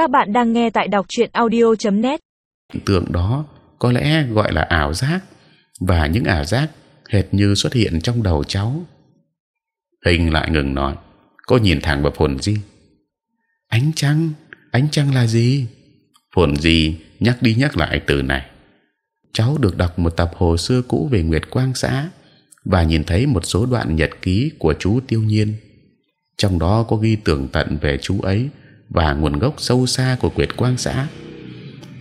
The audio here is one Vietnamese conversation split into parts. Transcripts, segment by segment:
Các bạn đang nghe tại đọc truyện audio.net. Tượng đó có lẽ gọi là ảo giác và những ảo giác hệt như xuất hiện trong đầu cháu. Hình lại ngừng nói, cô nhìn thẳng vào phồn di. Ánh trăng, ánh trăng là gì? Phồn di nhắc đi nhắc lại từ này. Cháu được đọc một tập hồ xưa cũ về Nguyệt Quang xã và nhìn thấy một số đoạn nhật ký của chú Tiêu Nhiên. Trong đó có ghi tường tận về chú ấy và nguồn gốc sâu xa của Nguyệt Quang xã.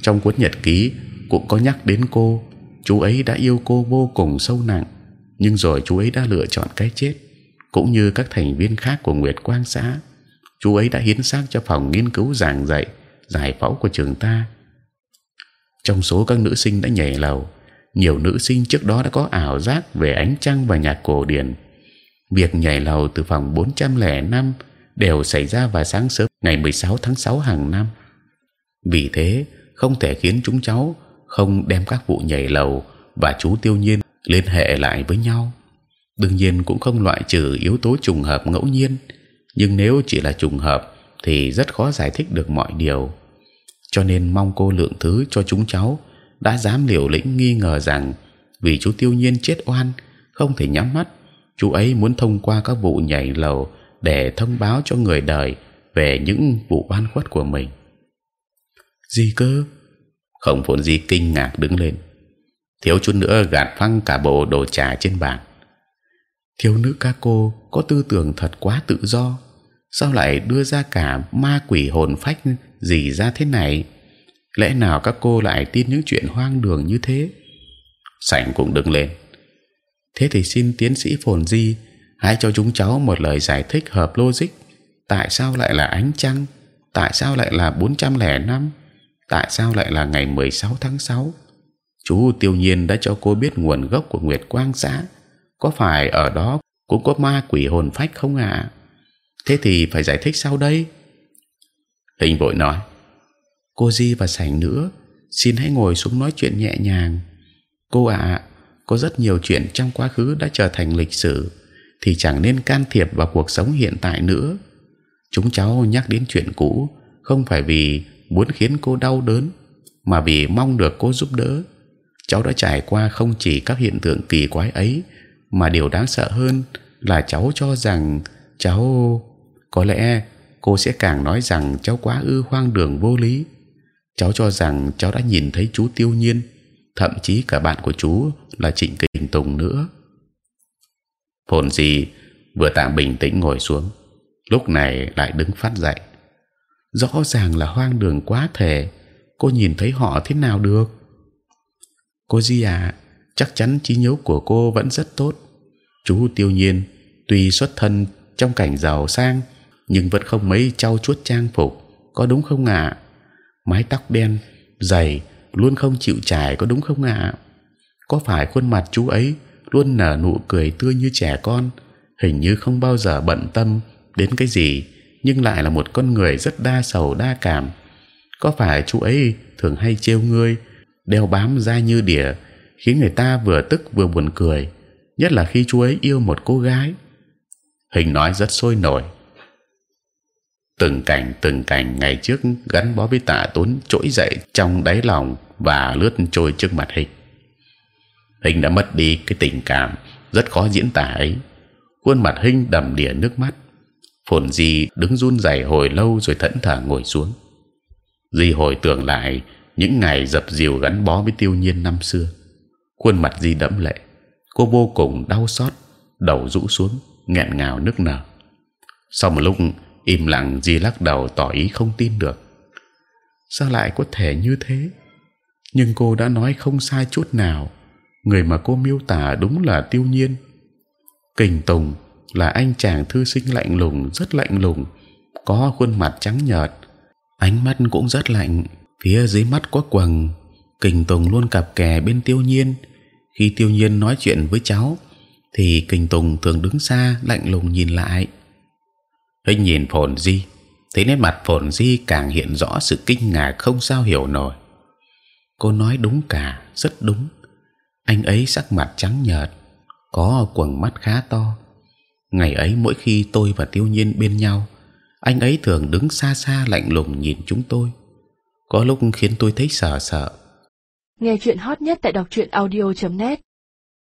Trong cuốn nhật ký cũng có nhắc đến cô. Chú ấy đã yêu cô vô cùng sâu nặng, nhưng rồi chú ấy đã lựa chọn cái chết, cũng như các thành viên khác của Nguyệt Quang xã. Chú ấy đã hiến xác cho phòng nghiên cứu giảng dạy giải phẫu của trường ta. Trong số các nữ sinh đã nhảy lầu, nhiều nữ sinh trước đó đã có ảo giác về ánh trăng và nhạc cổ điển. Việc nhảy lầu từ phòng 405 đều xảy ra vào sáng sớm ngày 16 tháng 6 hàng năm. Vì thế không thể khiến chúng cháu không đem các vụ nhảy lầu và chú tiêu nhiên liên hệ lại với nhau. đương nhiên cũng không loại trừ yếu tố trùng hợp ngẫu nhiên, nhưng nếu chỉ là trùng hợp thì rất khó giải thích được mọi điều. cho nên mong cô lượng thứ cho chúng cháu đã dám liều lĩnh nghi ngờ rằng vì chú tiêu nhiên chết oan không thể nhắm mắt, chú ấy muốn thông qua các vụ nhảy lầu để thông báo cho người đời về những vụ oan khuất của mình. Gì cơ? Không phồn gì kinh ngạc đứng lên, thiếu chút nữa gạt phăng cả bộ đồ trà trên bàn. Thiếu nữ các cô có tư tưởng thật quá tự do, sao lại đưa ra cả ma quỷ hồn phách gì ra thế này? lẽ nào các cô lại tin những chuyện hoang đường như thế? Sảnh cũng đứng lên. Thế thì xin tiến sĩ phồn di hãy cho chúng cháu một lời giải thích hợp logic. Tại sao lại là ánh trăng? Tại sao lại là 405? Tại sao lại là ngày 16 tháng 6? Chú Tiêu Nhiên đã cho cô biết nguồn gốc của Nguyệt Quang xã. Có phải ở đó cũng có ma quỷ hồn phách không ạ? Thế thì phải giải thích sau đây? Hình vội nói: Cô Di và Sảnh nữa, xin hãy ngồi xuống nói chuyện nhẹ nhàng. Cô ạ, có rất nhiều chuyện trong quá khứ đã trở thành lịch sử thì chẳng nên can thiệp vào cuộc sống hiện tại nữa. Chúng cháu nhắc đến chuyện cũ không phải vì muốn khiến cô đau đớn, mà vì mong được cô giúp đỡ. Cháu đã trải qua không chỉ các hiện tượng kỳ quái ấy, mà điều đáng sợ hơn là cháu cho rằng cháu có lẽ cô sẽ càng nói rằng cháu quá ư hoang đường vô lý. Cháu cho rằng cháu đã nhìn thấy chú Tiêu Nhiên, thậm chí cả bạn của chú là Trịnh Kình Tùng nữa phồn gì vừa tạm bình tĩnh ngồi xuống, lúc này lại đứng phát dậy. Rõ ràng là hoang đường quá thể cô nhìn thấy họ thế nào được? Cô di à chắc chắn trí nhớ của cô vẫn rất tốt. Chú tiêu nhiên tuy xuất thân trong cảnh giàu sang, nhưng vẫn không mấy trau chuốt trang phục, có đúng không ạ? Mái tóc đen dày luôn không chịu trải, có đúng không ạ? Có phải khuôn mặt chú ấy luôn nở nụ cười tươi như trẻ con, hình như không bao giờ bận tâm đến cái gì, nhưng lại là một con người rất đa sầu đa cảm. Có phải chú ấy thường hay trêu ngươi, đeo bám da như đỉa, khiến người ta vừa tức vừa buồn cười, nhất là khi chú ấy yêu một cô gái. Hình nói rất sôi nổi. Từng cảnh từng cảnh ngày trước gắn bó với tạ tốn trỗi dậy trong đáy lòng và lướt trôi trước mặt hình hình đã mất đi cái tình cảm rất khó diễn tả ấy. Khuôn mặt Hinh đầm đìa nước mắt. Phồn di đứng run rẩy hồi lâu rồi thẫn thờ ngồi xuống. Di hồi tưởng lại những ngày dập dìu gắn bó với tiêu nhiên năm xưa. Khuôn mặt di đẫm lệ. Cô vô cùng đau xót, đầu rũ xuống, nghẹn ngào nức nở. Sau một lúc, im lặng, di lắc đầu tỏ ý không tin được. Sao lại có thể như thế? Nhưng cô đã nói không sai chút nào người mà cô miêu tả đúng là tiêu nhiên. Kình tùng là anh chàng thư sinh lạnh lùng, rất lạnh lùng, có khuôn mặt trắng nhợt, ánh mắt cũng rất lạnh. Phía dưới mắt có quầng, kình tùng luôn cặp kè bên tiêu nhiên. Khi tiêu nhiên nói chuyện với cháu, thì kình tùng thường đứng xa, lạnh lùng nhìn lại. Hình nhìn phồn di, thấy nét mặt phồn di càng hiện rõ sự kinh ngạc không sao hiểu nổi. Cô nói đúng cả, rất đúng anh ấy sắc mặt trắng nhợt, có quầng mắt khá to. Ngày ấy mỗi khi tôi và Tiêu Nhiên bên nhau, anh ấy thường đứng xa xa lạnh lùng nhìn chúng tôi. Có lúc khiến tôi thấy sợ sợ. Nghe chuyện hot nhất tại đọc truyện audio.net